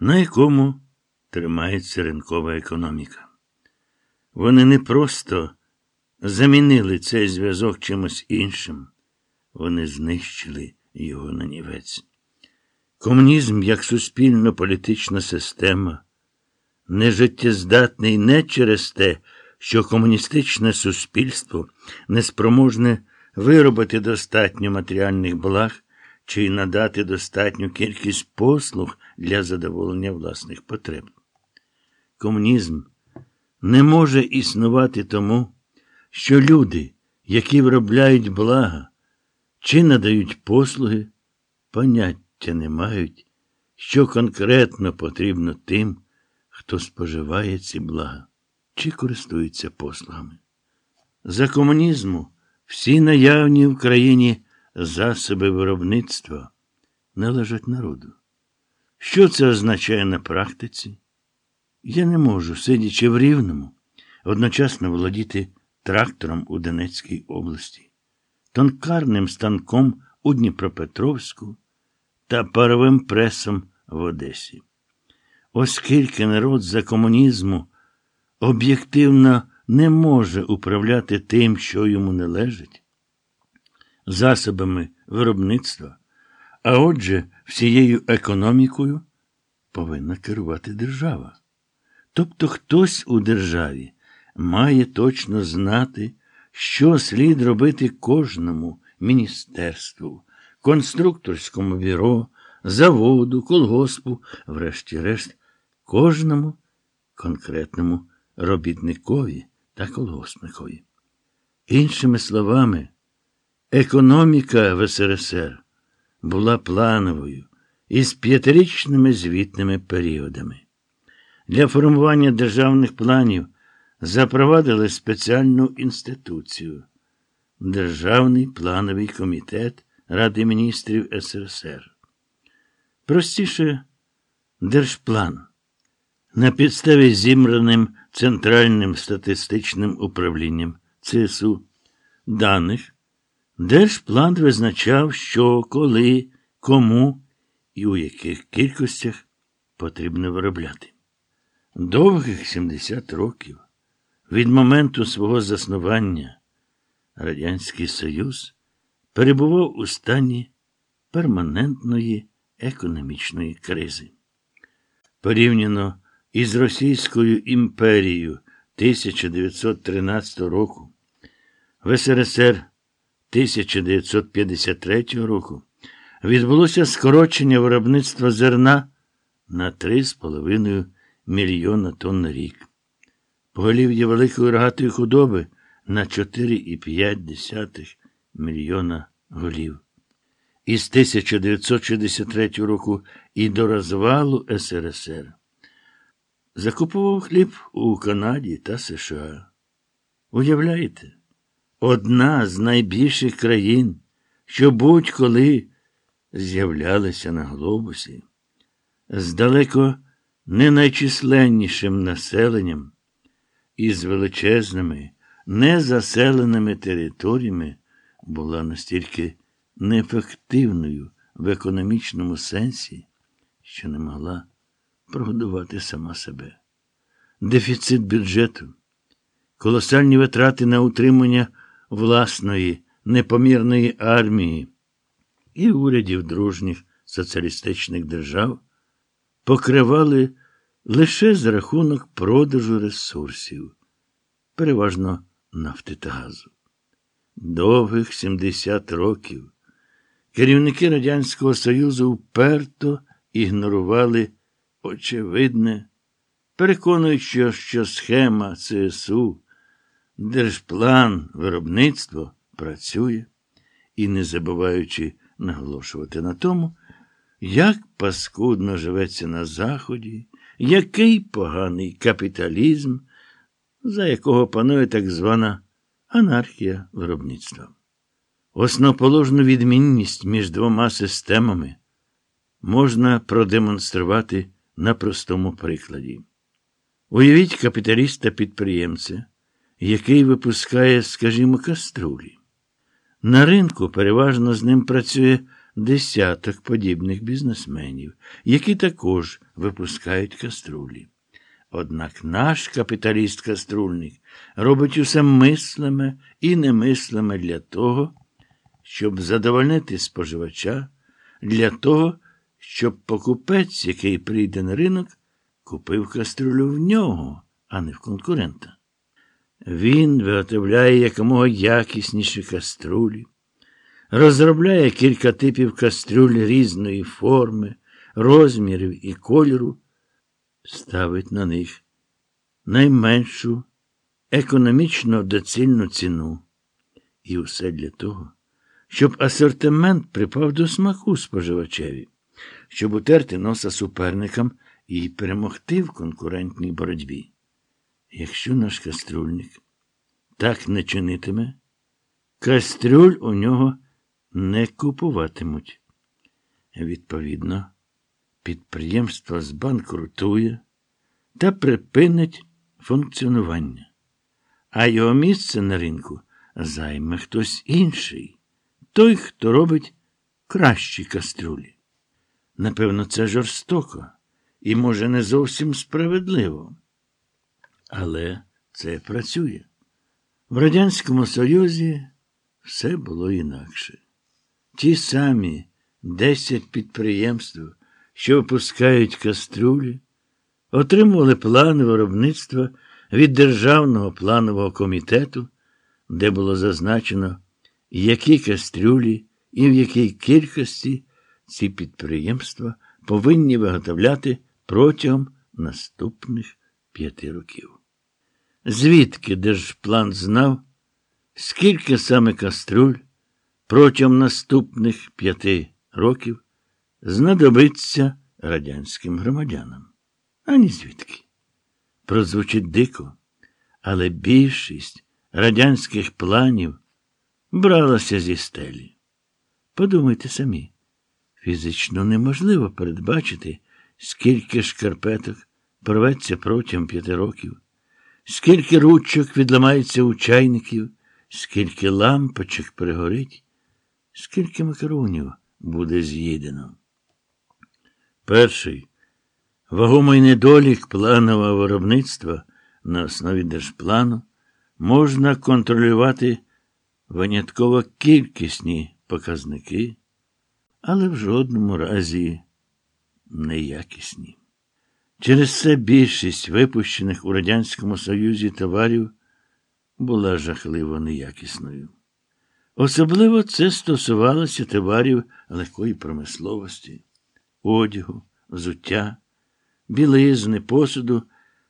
на якому тримається ринкова економіка. Вони не просто замінили цей зв'язок чимось іншим, вони знищили його на нівець. Комунізм як суспільно-політична система нежиттєздатний не через те, що комуністичне суспільство неспроможне виробити достатньо матеріальних благ чи надати достатню кількість послуг для задоволення власних потреб. Комунізм не може існувати тому, що люди, які виробляють блага чи надають послуги, поняття не мають, що конкретно потрібно тим, хто споживає ці блага чи користується послугами. За комунізму всі наявні в країні засоби виробництва належать народу. Що це означає на практиці? Я не можу, сидячи в Рівному, одночасно володіти трактором у Донецькій області, тонкарним станком у Дніпропетровську та паровим пресом в Одесі. Оскільки народ за комунізму об'єктивно не може управляти тим, що йому належить, засобами виробництва, а отже, всією економікою повинна керувати держава. Тобто хтось у державі має точно знати, що слід робити кожному міністерству, конструкторському бюро, заводу, колгоспу, врешті-решт, кожному конкретному робітникові та колгоспникові. Іншими словами, економіка в СРСР була плановою із п'ятирічними звітними періодами. Для формування державних планів запровадили спеціальну інституцію Державний плановий комітет Ради міністрів СРСР. Простіше держплан. На підставі зімраним Центральним статистичним управлінням ЦСУ даних Держплан визначав, що, коли, кому і у яких кількостях потрібно виробляти. Довгих 70 років від моменту свого заснування Радянський Союз перебував у стані перманентної економічної кризи. Порівняно із Російською імперією 1913 року, в СРСР 1953 року відбулося скорочення виробництва зерна на 3,5 мільйона тонн на рік. Поголів'я великої рогатої худоби на 4,5 мільйона голів. Із 1963 року і до розвалу СРСР закупував хліб у Канаді та США. Уявляєте, одна з найбільших країн, що будь-коли з'являлися на глобусі, з далеко не найчисленнішим населенням і з величезними, незаселеними територіями була настільки неефективною в економічному сенсі, що не могла прогодувати сама себе. Дефіцит бюджету, колосальні витрати на утримання власної непомірної армії і урядів дружніх соціалістичних держав покривали лише за рахунок продажу ресурсів, переважно нафти та газу. Довгих 70 років керівники Радянського Союзу вперто ігнорували очевидне, переконуючи, що схема ЦСУ, держплан, виробництво працює і не забуваючи наголошувати на тому, як паскудно живеться на Заході, який поганий капіталізм, за якого панує так звана анархія виробництва. Основоположну відмінність між двома системами можна продемонструвати на простому прикладі. Уявіть капіталіста-підприємця, який випускає, скажімо, каструлі. На ринку переважно з ним працює десяток подібних бізнесменів, які також випускають каструлі. Однак наш капіталіст-каструльник робить усе мислиме і немислиме для того, щоб задовольнити споживача, для того, щоб покупець, який прийде на ринок, купив каструлю в нього, а не в конкурента. Він виготовляє якомога якісніші каструлі, розробляє кілька типів каструль різної форми, розмірів і кольору, ставить на них найменшу економічно доцільну ціну. І все для того, щоб асортимент припав до смаку споживачеві, щоб утерти носа суперникам і перемогти в конкурентній боротьбі. Якщо наш каструльник так не чинитиме, кастрюль у нього не купуватимуть. Відповідно, підприємство збанкрутує та припинить функціонування, а його місце на ринку займе хтось інший, той, хто робить кращі кастрюлі. Напевно, це жорстоко і, може, не зовсім справедливо. Але це працює. В Радянському Союзі все було інакше. Ті самі десять підприємств, що випускають каструлі, отримували плани виробництва від Державного планового комітету, де було зазначено, які кастрюлі і в якій кількості ці підприємства повинні виготовляти протягом наступних п'яти років. Звідки Держплан знав, скільки саме каструль протягом наступних п'яти років знадобиться радянським громадянам? Ані звідки. Прозвучить дико, але більшість радянських планів бралася зі стелі. Подумайте самі, фізично неможливо передбачити, скільки шкарпеток порветься протягом п'яти років, скільки ручок відламається у чайників, скільки лампочок пригорить, скільки макаронів буде з'їдено. Перший вагомий недолік планового виробництва на основі держплану можна контролювати винятково кількісні показники, але в жодному разі неякісні. Через це більшість випущених у Радянському Союзі товарів була жахливо неякісною. Особливо це стосувалося товарів легкої промисловості, одягу, взуття, білизни, посуду